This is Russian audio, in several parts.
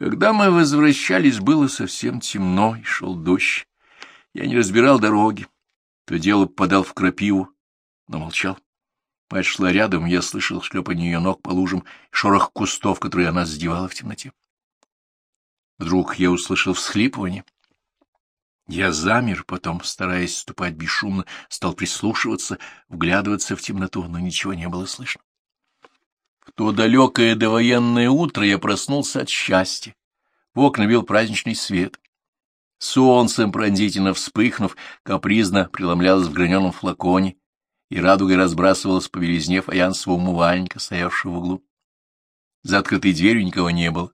Когда мы возвращались, было совсем темно, и шел дождь. Я не разбирал дороги. То дело попадал в крапиву, но молчал. Мать шла рядом, я слышал шлепанье ее ног по лужам и шорох кустов, которые она задевала в темноте. Вдруг я услышал всхлипывание. Я замер, потом, стараясь ступать бесшумно, стал прислушиваться, вглядываться в темноту, но ничего не было слышно. То далекое довоенное утро я проснулся от счастья. В окна бил праздничный свет. Солнцем пронзительно вспыхнув, капризно преломлялось в граненом флаконе, и радугой разбрасывалась по белизне фаянсового умывальника, стоявшего в углу. За открытой дверью никого не было.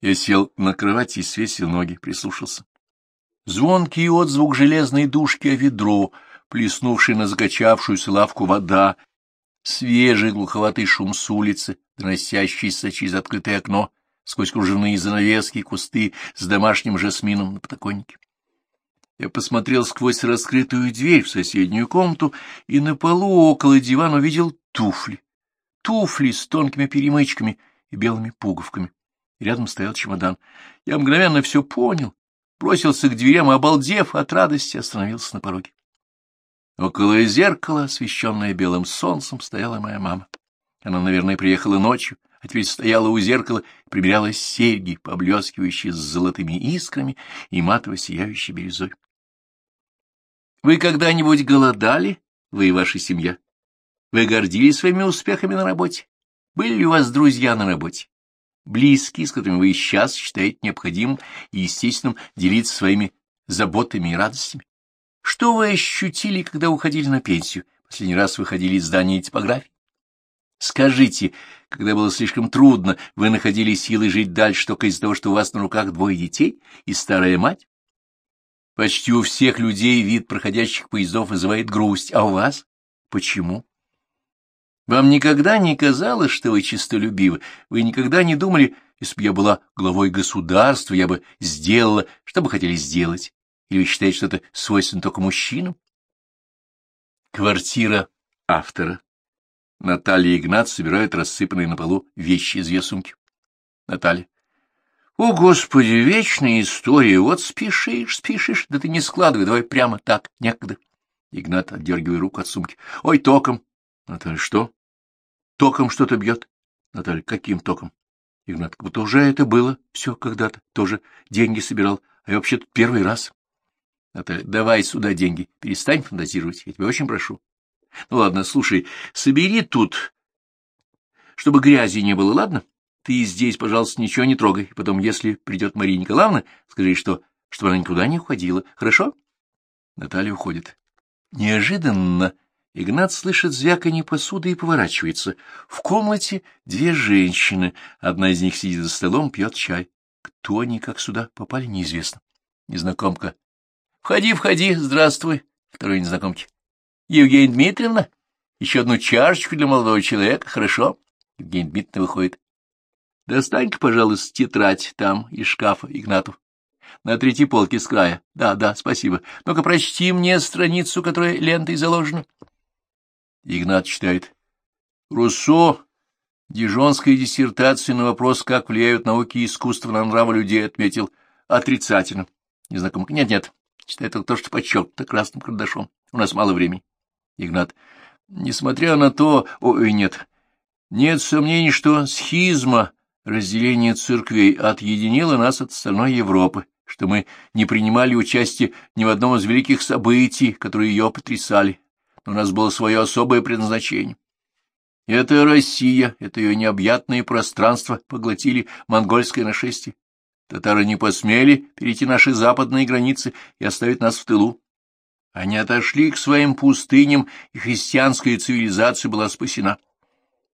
Я сел на кровати и свесил ноги, прислушался. Звонкий отзвук железной душки о ведро, плеснувший на закачавшуюся лавку вода, свежий глуховатый шум с улицы, доносящийся через открытое окно, сквозь кружевные занавески, кусты с домашним жасмином на подоконнике. Я посмотрел сквозь раскрытую дверь в соседнюю комнату и на полу около дивана увидел туфли. Туфли с тонкими перемычками и белыми пуговками. И рядом стоял чемодан. Я мгновенно все понял, бросился к дверям, обалдев от радости, остановился на пороге. Около зеркала, освещенное белым солнцем, стояла моя мама. Она, наверное, приехала ночью, а теперь стояла у зеркала и примеряла серьги, поблескивающие с золотыми искрами и матово сияющей бирюзой. — Вы когда-нибудь голодали, вы и ваша семья? Вы гордились своими успехами на работе? Были ли у вас друзья на работе? Близкие, с которыми вы сейчас считаете необходимым и естественным делиться своими заботами и радостями? Что вы ощутили, когда уходили на пенсию? Последний раз выходили из здания типографии? Скажите, когда было слишком трудно, вы находили силы жить дальше только из-за того, что у вас на руках двое детей и старая мать? Почти у всех людей вид проходящих поездов вызывает грусть, а у вас? Почему? Вам никогда не казалось, что вы чистолюбивы? Вы никогда не думали, если бы я была главой государства, я бы сделала, что бы хотели сделать? Или вы считаете, что это свойственно только мужчинам? Квартира автора. Наталья и Игнат собирают рассыпанные на полу вещи из ее сумки. Наталья. О, Господи, вечная история. Вот спешишь, спешишь, да ты не складывай, давай прямо так, некогда. Игнат, отдергивая руку от сумки. Ой, током. Наталья, что? Током что-то бьет. Наталья, каким током? Игнат, как будто уже это было все когда-то, тоже деньги собирал, а я вообще-то первый раз. Наталья, давай сюда деньги, перестань фантазировать, я тебя очень прошу. Ну ладно, слушай, собери тут, чтобы грязи не было, ладно? Ты здесь, пожалуйста, ничего не трогай. Потом, если придет Мария Николаевна, скажи, что, чтобы она никуда не уходила. Хорошо? Наталья уходит. Неожиданно Игнат слышит звяканье посуды и поворачивается. В комнате две женщины. Одна из них сидит за столом, пьет чай. Кто они, как сюда попали, неизвестно. Незнакомка Входи, входи, здравствуй, второй незнакомки. Евгения Дмитриевна, еще одну чашечку для молодого человека, хорошо? Евгения Дмитриевна выходит. Достань-ка, пожалуйста, тетрадь там из шкафа, Игнатов. На третьей полке с края. Да, да, спасибо. Ну-ка, прочти мне страницу, которая лентой заложена. Игнат читает. Руссо, дижонская диссертация на вопрос, как влияют науки и искусство на нравы людей, отметил отрицательно. Незнакомка. Нет-нет, Читай только то, что подчеркнуто красным карандашом. У нас мало времени. Игнат. Несмотря на то... Ой, нет. Нет сомнений, что схизма, разделение церквей, отъединило нас от остальной Европы, что мы не принимали участие ни в одном из великих событий, которые ее потрясали, но у нас было свое особое предназначение. Это Россия, это ее необъятное пространство поглотили монгольское нашествие. Татары не посмели перейти наши западные границы и оставить нас в тылу. Они отошли к своим пустыням, и христианская цивилизация была спасена.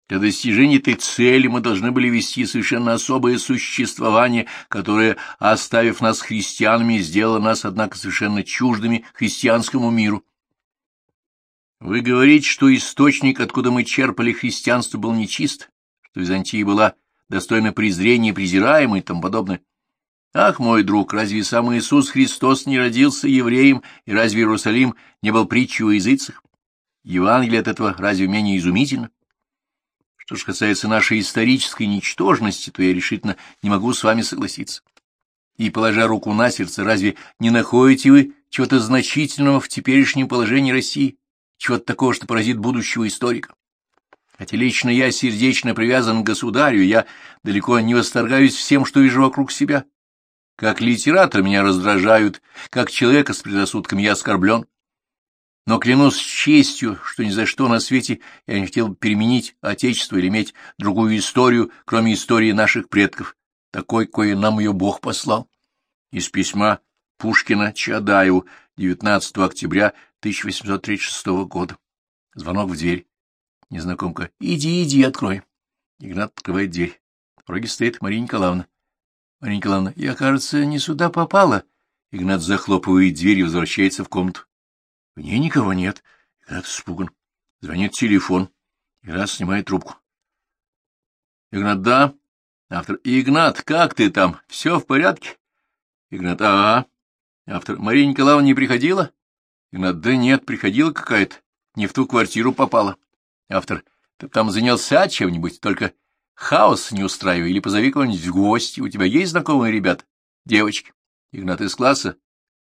Для достижения этой цели мы должны были вести совершенно особое существование, которое, оставив нас христианами, сделало нас, однако, совершенно чуждыми христианскому миру. Вы говорите, что источник, откуда мы черпали христианство, был нечист, что Византия была достойна презрения и презираема и тому подобное. Ах, мой друг, разве сам Иисус Христос не родился евреем, и разве Иерусалим не был притчей о языцах? Евангелие от этого разве менее изумительно? Что же касается нашей исторической ничтожности, то я решительно не могу с вами согласиться. И, положа руку на сердце, разве не находите вы чего-то значительного в теперешнем положении России, чего-то такого, что поразит будущего историка? Хотя лично я сердечно привязан к государю, я далеко не восторгаюсь всем, что вижу вокруг себя. Как литератор меня раздражают, как человека с предрассудками я оскорблен. Но клянусь честью, что ни за что на свете я не хотел переменить Отечество или иметь другую историю, кроме истории наших предков, такой, кое нам ее Бог послал. Из письма Пушкина Чадаеву 19 октября 1836 года. Звонок в дверь. Незнакомка. «Иди, иди, открой». Игнат открывает дверь. В пороге стоит Мария Николаевна. Мария Николаевна, я, кажется, не сюда попала. Игнат захлопывает дверь и возвращается в комнату. В ней никого нет. Игнат испуган. Звонит телефон. Игнат снимает трубку. Игнат, да? Автор. Игнат, как ты там? Все в порядке? Игнат, ага. Автор. Мария Николаевна не приходила? Игнат, да нет, приходила какая-то. Не в ту квартиру попала. Автор. Ты там занялся чем-нибудь, только хаос не устраивай, или позови кого-нибудь в гости. У тебя есть знакомые ребята? Девочки. Игнат из класса.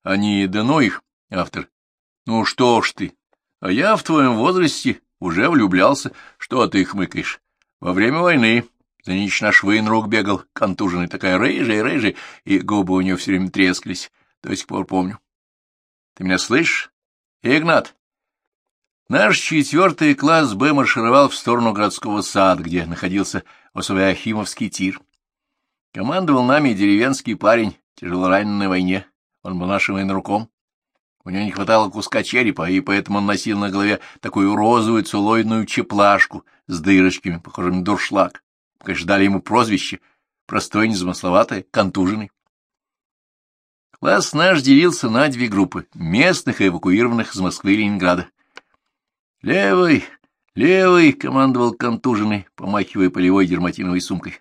Они, да ну их. Автор. Ну что ж ты, а я в твоем возрасте уже влюблялся. Что ты хмыкаешь? Во время войны за ночь наш военрук бегал, контуженный, такая рыжая, рыжая, и губы у нее все время трескались. До сих пор помню. Ты меня слышишь? Игнат, наш четвертый класс Б маршировал в сторону городского сада, где находился Осовиахимовский тир. Командовал нами деревенский парень, тяжело раненый на войне. Он был нашим военруком. У него не хватало куска черепа, и поэтому он носил на голове такую розовую целлоидную чеплашку с дырочками, похожими на дуршлаг. Конечно, дали ему прозвище, простое, незамысловатое, контуженный. Класс наш делился на две группы — местных и эвакуированных из Москвы и Ленинграда. «Левый, левый!» — командовал контуженный, помахивая полевой дерматиновой сумкой.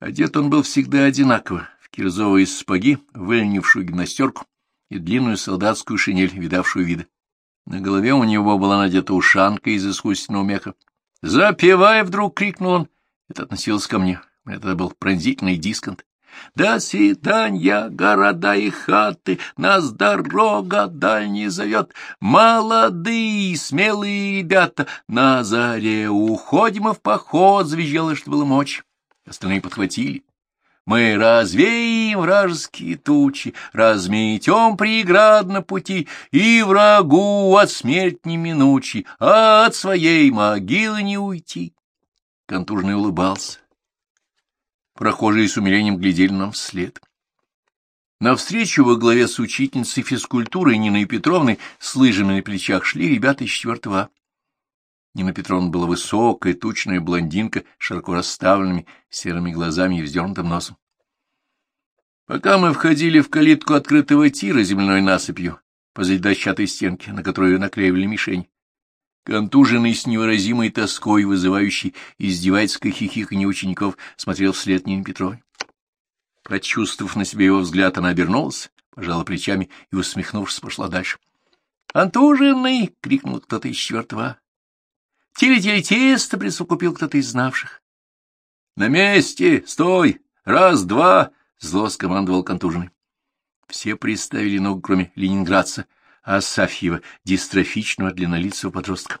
Одет он был всегда одинаково, в кирзовые сапоги, выленившую гимнастерку, и длинную солдатскую шинель, видавшую виды. На голове у него была надета ушанка из искусственного меха. «Запевай!» — вдруг крикнул он. Это относилось ко мне. У меня был пронзительный дисконт. «До свидания, города и хаты, нас дорога дальняя зовет. Молодые, смелые ребята, на заре уходим в поход», — завизжало, что было мочь. Остальные подхватили. Мы развеем вражеские тучи, разметем преград на пути, и врагу от смерть неминучей, а от своей могилы не уйти. Контужный улыбался. Прохожие с умилением глядели нам вслед. Навстречу во главе с учительницей физкультуры Ниной Петровной с лыжами на плечах шли ребята из четвертого А. Нина Петровна была высокая, тучная блондинка, широко расставленными серыми глазами и вздернутым носом. Пока мы входили в калитку открытого тира земляной насыпью, позади дощатой стенки, на которую наклеивали мишень, контуженный с невыразимой тоской, вызывающий издевательское хихиканье учеников, смотрел вслед Нине Петровне. Прочувствовав на себе его взгляд, она обернулась, пожала плечами и, усмехнувшись, пошла дальше. «Антуженный!» — крикнул кто-то из четвертого. «Теле-теле-тесто!» — присукупил кто-то из знавших. «На месте! Стой! Раз, два!» — зло скомандовал контуженный. Все приставили ногу, кроме ленинградца, Асафьева, дистрофичного длиннолицего подростка.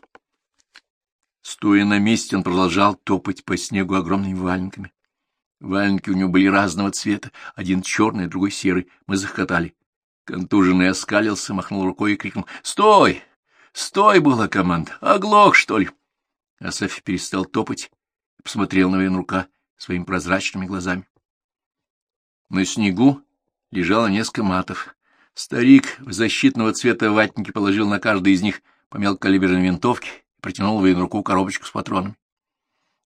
Стоя на месте, он продолжал топать по снегу огромными валенками. Валенки у него были разного цвета, один черный, другой серый. Мы захотали. Контуженный оскалился, махнул рукой и крикнул «Стой! Стой!» была команда. «Оглох, что ли?» Асафий перестал топать посмотрел на военрука своими прозрачными глазами. На снегу лежало несколько матов. Старик в защитного цвета ватники положил на каждый из них по мелкокалиберной винтовке и протянул военруку коробочку с патронами.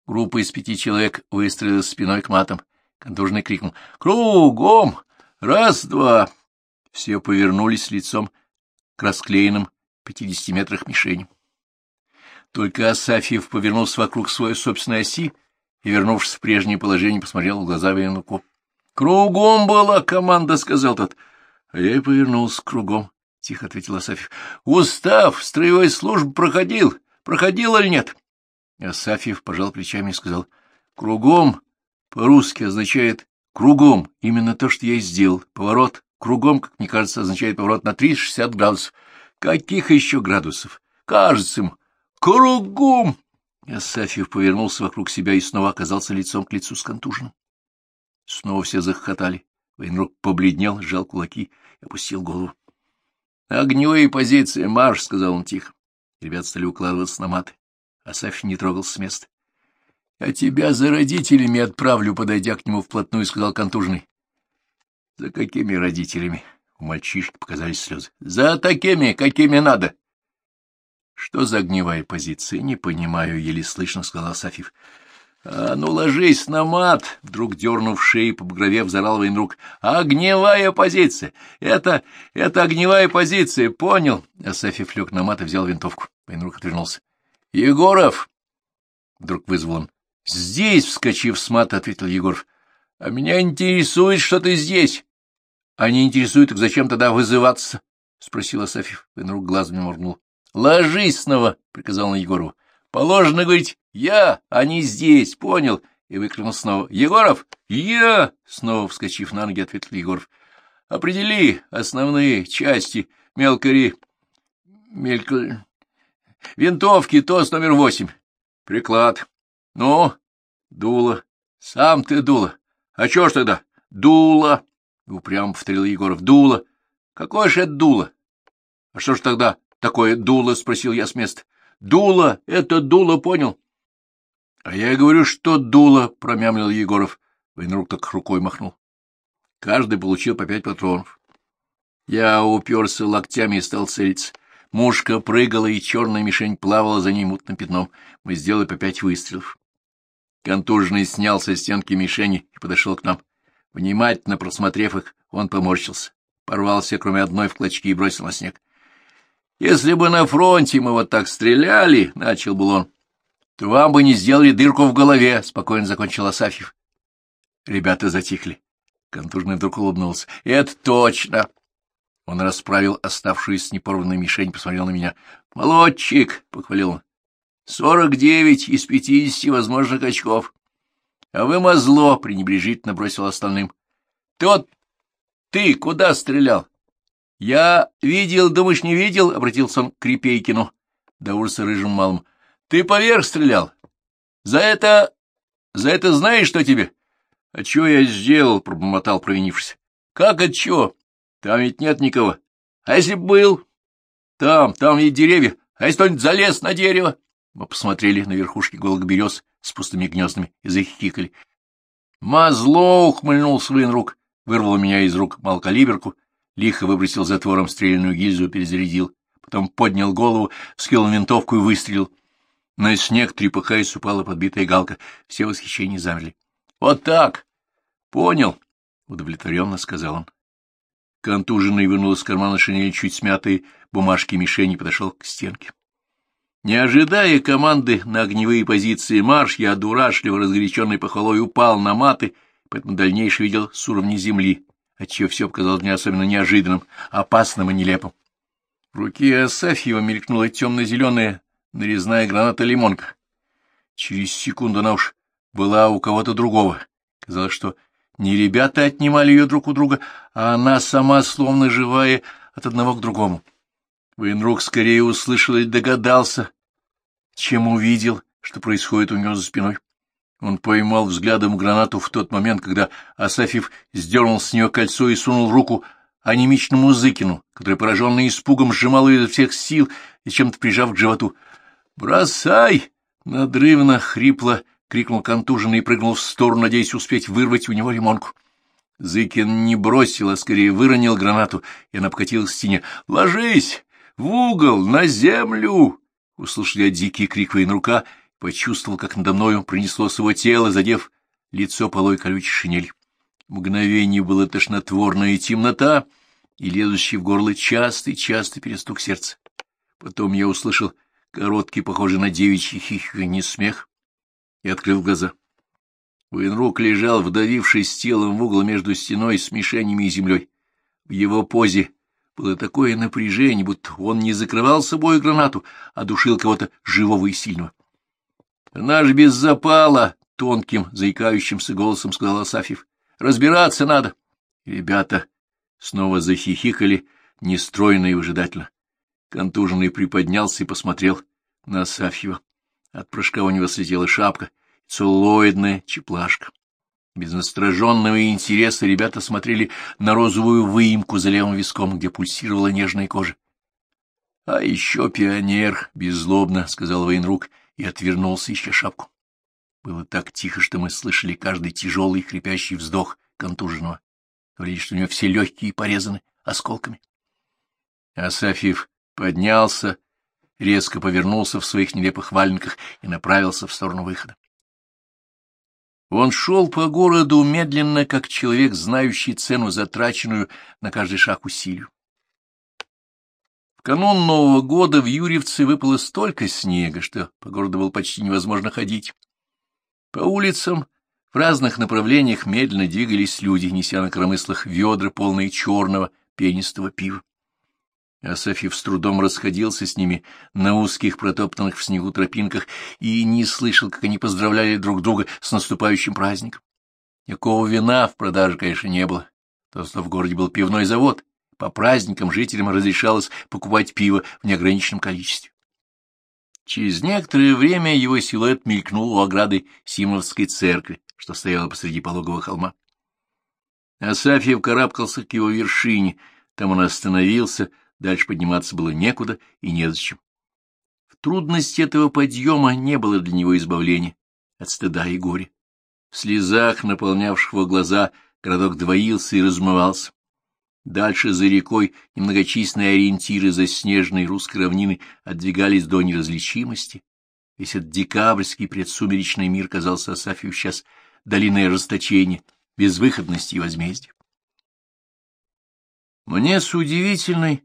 Группа из пяти человек выстроилась спиной к матам. Контужный крикнул «Кругом! Раз, два!» Все повернулись лицом к расклеенным пятидесяти метрах мишеням. Только Асафьев повернулся вокруг своей собственной оси и, вернувшись в прежнее положение, посмотрел в глаза военруку. — Кругом была команда, — сказал тот. — А я и повернулся кругом, — тихо ответил Асафьев. — Устав строевой службы проходил. Проходил или нет? Асафьев пожал плечами и сказал, «Кругом по-русски означает «кругом», именно то, что я и сделал. Поворот кругом, как мне кажется, означает поворот на 360 градусов. Каких еще градусов? Кажется ему. Кругом! Асафьев повернулся вокруг себя и снова оказался лицом к лицу с контуженным. Снова все захохотали. Военрук побледнел, сжал кулаки опустил голову. — Огневые позиции, марш! — сказал он тихо. Ребят стали укладываться на маты. Асафьев не трогался с места. — Я тебя за родителями отправлю, подойдя к нему вплотную, — сказал контужный. — За какими родителями? У мальчишки показались слезы. — За такими, какими надо. — Что за огневая позиция? Не понимаю, — еле слышно сказал Асафьев. — А ну, ложись на мат! — вдруг дернув шеи, побагровев, зарал военрук. — Огневая позиция! Это... это огневая позиция, понял? Асафьев лег на мат и взял винтовку. Военрук отвернулся. — Егоров! — вдруг вызвал он. — Здесь, вскочив с мата, — ответил Егоров. — А меня интересует, что ты здесь. — А не интересует, так зачем тогда вызываться? — спросил Асафьев. Военрук глазами моргнул. — Ложись снова, — приказал он Егорову. — Положено говорить «я», не «здесь», понял? И выкрикнул снова. — Егоров! Я! Снова вскочив на ноги, ответил Егоров. — Определи основные части мелкари... Мелька... Винтовки, ТОС номер восемь. Приклад. Ну, дуло. Сам ты дуло. А чё ж тогда? Дуло. Упрямо повторил Егоров. Дуло. Какое же это дуло? А что ж тогда такое дуло? Спросил я с места. Дуло, это дуло, понял? — А я говорю, что дуло, — промямлил Егоров. Военрук так рукой махнул. Каждый получил по пять патронов. Я уперся локтями и стал целиться. Мушка прыгала, и черная мишень плавала за ней мутным пятном. Мы сделали по пять выстрелов. Контуженный снял со стенки мишени и подошел к нам. Внимательно просмотрев их, он поморщился, порвался, кроме одной в клочки, и бросил на снег. Если бы на фронте мы вот так стреляли, — начал был он, — вам бы не сделали дырку в голове, — спокойно закончил Асафьев. Ребята затихли. Контужный вдруг улыбнулся. — Это точно! Он расправил оставшуюся непорванную мишень, посмотрел на меня. — Молодчик! — похвалил он. — Сорок девять из пятидесяти возможных очков. — А вы мозло! — пренебрежительно бросил остальным. — Ты вот... Ты куда стрелял? — Я видел, думаешь, не видел? — обратился он к Крепейкину, до ужаса рыжим малым. — Ты поверх стрелял. За это... За это знаешь, что тебе? — А что я сделал? — пробормотал провинившись. — Как от чего? Там ведь нет никого. А если б был? Там, там ведь деревья. А если кто-нибудь залез на дерево? Мы посмотрели на верхушки голых берез с пустыми гнездами и захихикали. Мазло ухмыльнулся рук, вырвал меня из рук малкалиберку лихо выбросил затвором стрельную гильзу, перезарядил, потом поднял голову, вскинул винтовку и выстрелил. На снег, трепыхаясь, упала подбитая галка. Все восхищения замерли. — Вот так! — Понял, — удовлетворенно сказал он. Контуженный вынул из кармана шинели чуть смятые бумажки мишени и подошел к стенке. Не ожидая команды на огневые позиции марш, я дурашливо разгоряченный похвалой упал на маты, поэтому дальнейшее видел с уровня земли, отчего все показалось мне особенно неожиданным, опасным и нелепым. В руке Асафьева мелькнула темно-зеленая нарезная граната-лимонка. Через секунду она уж была у кого-то другого. Казалось, что не ребята отнимали ее друг у друга, а она сама, словно живая, от одного к другому. Военрук скорее услышал и догадался, чем увидел, что происходит у него за спиной. Он поймал взглядом гранату в тот момент, когда Асафьев сдернул с нее кольцо и сунул руку анемичному Зыкину, который, пораженный испугом, сжимал ее изо всех сил и чем-то прижав к животу. «Бросай!» — надрывно, хрипло крикнул контуженный и прыгнул в сторону, надеясь успеть вырвать у него лимонку. Зыкин не бросил, а скорее выронил гранату, и она покатилась к стене. «Ложись! В угол! На землю!» Услышал я дикий крик военрука почувствовал, как надо мною принеслось его тело, задев лицо полой колючей шинель. Мгновение было тошнотворная темнота и лезущий в горло частый-частый перестук сердца. Потом я услышал короткий, похожий на девичий хихиканье смех, и открыл глаза. Военрук лежал, вдавившись телом в угол между стеной с мишенями и землей. В его позе было такое напряжение, будто он не закрывал собой гранату, а душил кого-то живого и сильного. — Наш без запала! — тонким, заикающимся голосом сказал Асафьев. — Разбираться надо. Ребята снова захихикали, нестройно и выжидательно. Контуженный приподнялся и посмотрел на Асафьева. От прыжка у него слетела шапка, целлоидная чеплашка. Без настороженного интереса ребята смотрели на розовую выемку за левым виском, где пульсировала нежная кожа. — А еще пионер, — беззлобно сказал военрук и отвернулся, ища шапку. Было так тихо, что мы слышали каждый тяжелый хрипящий вздох контуженного. Говорили, что у него все легкие порезаны осколками. Асафьев поднялся, резко повернулся в своих нелепых валенках и направился в сторону выхода. Он шел по городу медленно, как человек, знающий цену затраченную на каждый шаг усилию. В канун Нового года в Юрьевце выпало столько снега, что по городу было почти невозможно ходить. По улицам в разных направлениях медленно двигались люди, неся на коромыслах ведра, полные черного пенистого пива. Асафьев с трудом расходился с ними на узких протоптанных в снегу тропинках и не слышал, как они поздравляли друг друга с наступающим праздником. Никакого вина в продаже, конечно, не было, то что в городе был пивной завод. По праздникам жителям разрешалось покупать пиво в неограниченном количестве. Через некоторое время его силуэт мелькнул у ограды Симовской церкви, что стояла посреди пологого холма. Асафьев карабкался к его вершине, там он остановился, Дальше подниматься было некуда и незачем. В трудности этого подъема не было для него избавления от стыда и горя. В слезах, наполнявших его глаза, городок двоился и размывался. Дальше за рекой немногочисленные ориентиры заснеженной русской равнины отдвигались до неразличимости. Весь этот декабрьский предсумеречный мир казался Асафию сейчас долиной расточения, безвыходности и возмездия. Мне с удивительной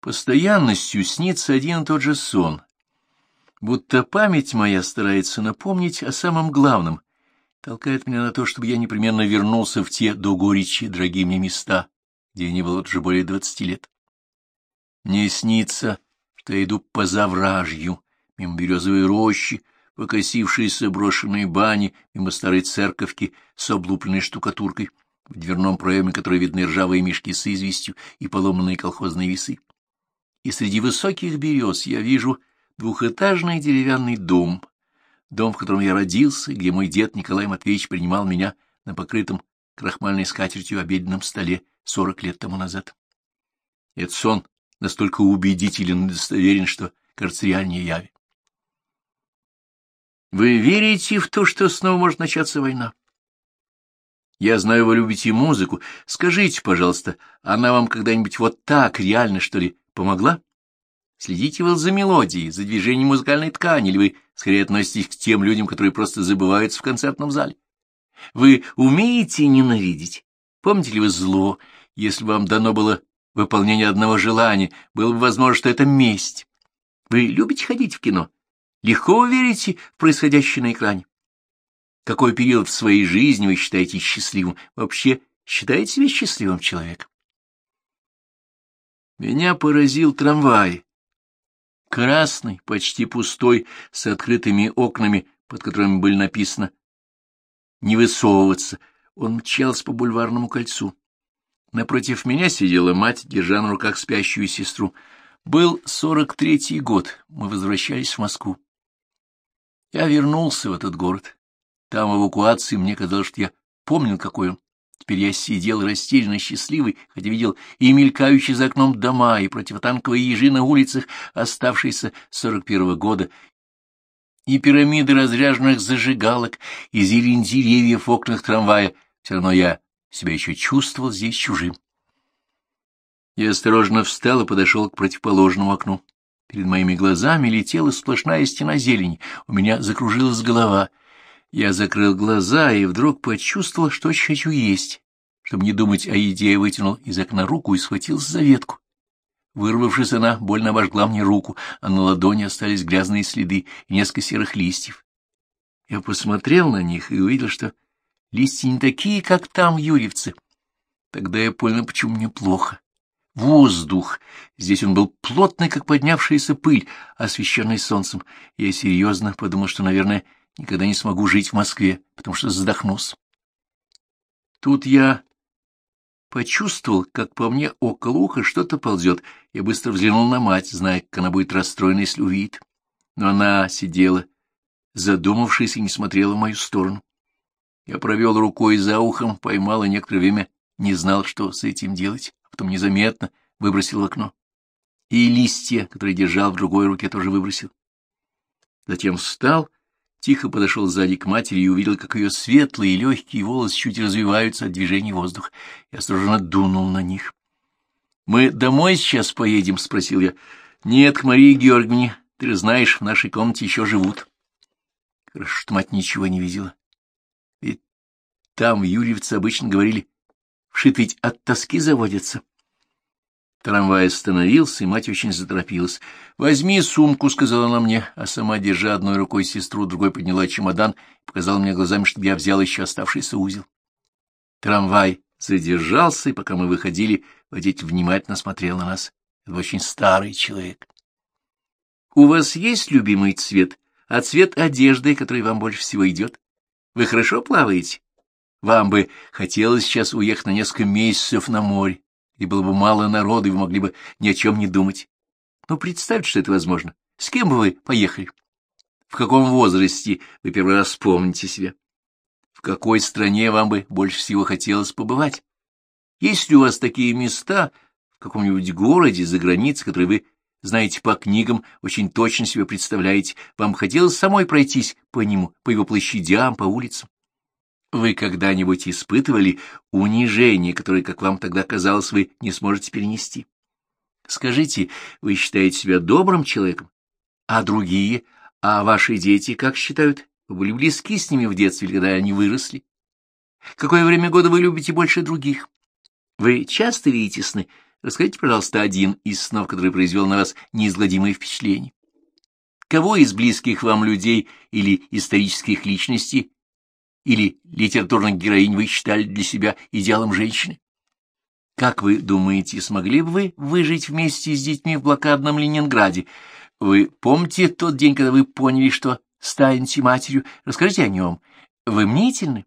Постоянностью снится один и тот же сон, будто память моя старается напомнить о самом главном, толкает меня на то, чтобы я непременно вернулся в те до горечи дорогие мне места, где я не был уже более двадцати лет. Мне снится, что я иду по завражью, мимо березовой рощи, покосившейся брошенной бани, мимо старой церковки с облупленной штукатуркой, в дверном проеме которой видны ржавые мешки с известью и поломанные колхозные весы и среди высоких берез я вижу двухэтажный деревянный дом, дом, в котором я родился, где мой дед Николай Матвеевич принимал меня на покрытом крахмальной скатертью обеденном столе сорок лет тому назад. Этот сон настолько убедителен и достоверен, что кажется реальнее яви. Вы верите в то, что снова может начаться война? Я знаю, вы любите музыку. Скажите, пожалуйста, она вам когда-нибудь вот так реально, что ли, Помогла? Следите вы за мелодией, за движением музыкальной ткани, или вы скорее относитесь к тем людям, которые просто забываются в концертном зале? Вы умеете ненавидеть? Помните ли вы зло? Если вам дано было выполнение одного желания, было бы возможно, что это месть. Вы любите ходить в кино? Легко верите в происходящее на экране? Какой период в своей жизни вы считаете счастливым? Вообще считаете себя счастливым человеком? Меня поразил трамвай. Красный, почти пустой, с открытыми окнами, под которыми было написано «Не высовываться». Он мчался по бульварному кольцу. Напротив меня сидела мать, держа на руках спящую сестру. Был сорок третий год, мы возвращались в Москву. Я вернулся в этот город. Там в эвакуации мне казалось, что я помнил, какой он. Теперь я сидел растерянно счастливый, хотя видел и мелькающие за окном дома, и противотанковые ежи на улицах, оставшиеся сорок первого года, и пирамиды разряженных зажигалок, и зелень деревьев в окнах трамвая. Все равно я себя еще чувствовал здесь чужим. Я осторожно встал и подошел к противоположному окну. Перед моими глазами летела сплошная стена зелени, у меня закружилась голова — я закрыл глаза и вдруг почувствовал, что очень хочу есть. Чтобы не думать о еде, я вытянул из окна руку и схватился за ветку. Вырвавшись, она больно обожгла мне руку, а на ладони остались грязные следы и несколько серых листьев. Я посмотрел на них и увидел, что листья не такие, как там, в Юрьевце. Тогда я понял, почему мне плохо. воздух. Здесь он был плотный, как поднявшаяся пыль, освещенный солнцем. Я серьезно подумал, что, наверное, никогда не смогу жить в Москве, потому что задохнусь. Тут я почувствовал, как по мне около уха что-то ползет. Я быстро взглянул на мать, зная, как она будет расстроена, если увидит. Но она сидела, задумавшись, и не смотрела в мою сторону. Я провел рукой за ухом, поймал и некоторое время не знал, что с этим делать, потом незаметно выбросил в окно. И листья, которые держал в другой руке, тоже выбросил. Затем встал, тихо подошел сзади к матери и увидел, как ее светлые и легкие волосы чуть развиваются от движения воздуха. Я осторожно дунул на них. — Мы домой сейчас поедем? — спросил я. — Нет, к Марии Георгиевне. Ты же знаешь, в нашей комнате еще живут. Хорошо, что мать ничего не видела. Ведь там в Юрьевце обычно говорили, вшит ведь от тоски заводится. Трамвай остановился, и мать очень заторопилась. — Возьми сумку, — сказала она мне, а сама, держа одной рукой сестру, другой подняла чемодан и показала мне глазами, чтобы я взял еще оставшийся узел. Трамвай задержался, и пока мы выходили, водитель внимательно смотрел на нас. Это очень старый человек. — У вас есть любимый цвет? А цвет одежды, который вам больше всего идет? Вы хорошо плаваете? Вам бы хотелось сейчас уехать на несколько месяцев на море, и было бы мало народу, и вы могли бы ни о чем не думать. Но представьте, что это возможно. С кем бы вы поехали? В каком возрасте вы первый раз вспомните себя? В какой стране вам бы больше всего хотелось побывать? Есть ли у вас такие места в каком-нибудь городе за границей, которые вы знаете по книгам, очень точно себе представляете, вам хотелось самой пройтись по нему, по его площадям, по улицам? Вы когда-нибудь испытывали унижение, которое, как вам тогда казалось, вы не сможете перенести? Скажите, вы считаете себя добрым человеком? А другие, а ваши дети как считают? Вы были близки с ними в детстве, когда они выросли? Какое время года вы любите больше других? Вы часто видите сны? Расскажите, пожалуйста, один из снов, который произвел на вас неизгладимое впечатление. Кого из близких вам людей или исторических личностей или литературных героинь вы считали для себя идеалом женщины? Как вы думаете, смогли бы вы выжить вместе с детьми в блокадном Ленинграде? Вы помните тот день, когда вы поняли, что станете матерью? Расскажите о нем. Вы мнительны?